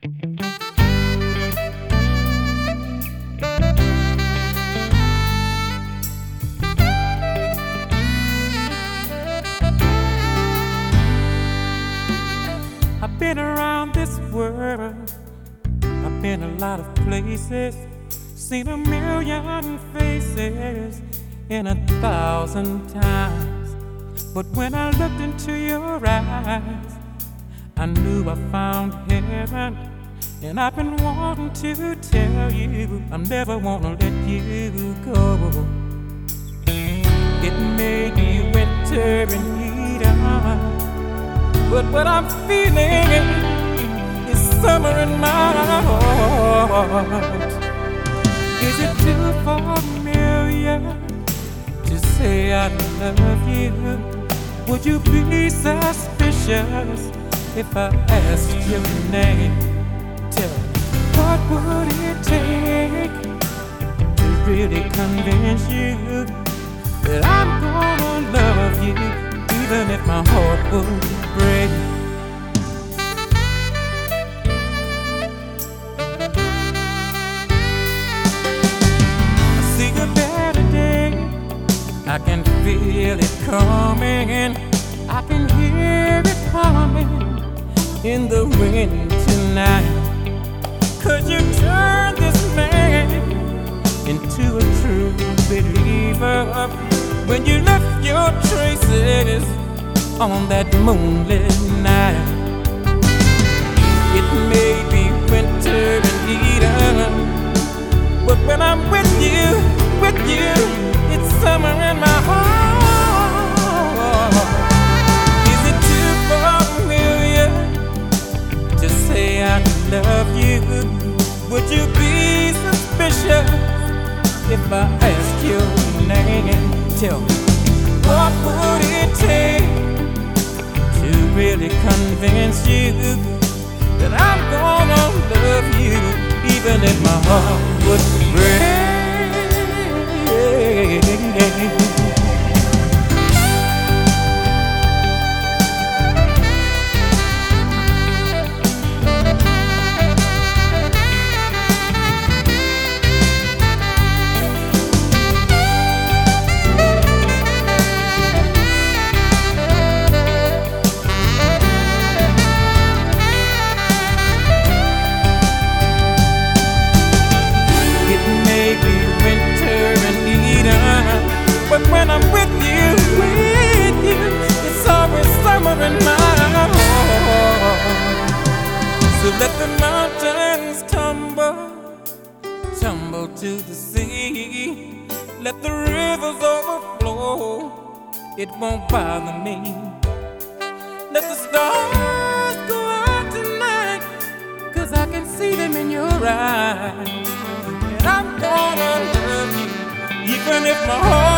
I've been around this world, I've been a lot of places, seen a million faces in a thousand times. But when I looked into your eyes, I knew I found heaven. And I've been wanting to tell you, I'm never gonna let you go. It may be winter in Eden. But what I'm feeling is summer in my heart. Is it too familiar to say I love you? Would you be suspicious if I asked your name? Tell me, what would it take to really convince you that I'm gonna love you, even if my heart would break? I see a better day. I can feel it coming. I can in the wind tonight. Cause you turned this man into a true believer when you left your traces on that moonlit night. I asked your name? Tell me, what would it take to really convince you that I'm gonna love you, even if my heart would break? To the sea. Let the rivers overflow, it won't bother me. Let the stars go out tonight, cause I can see them in your eyes. And I'm gonna love you, even if my heart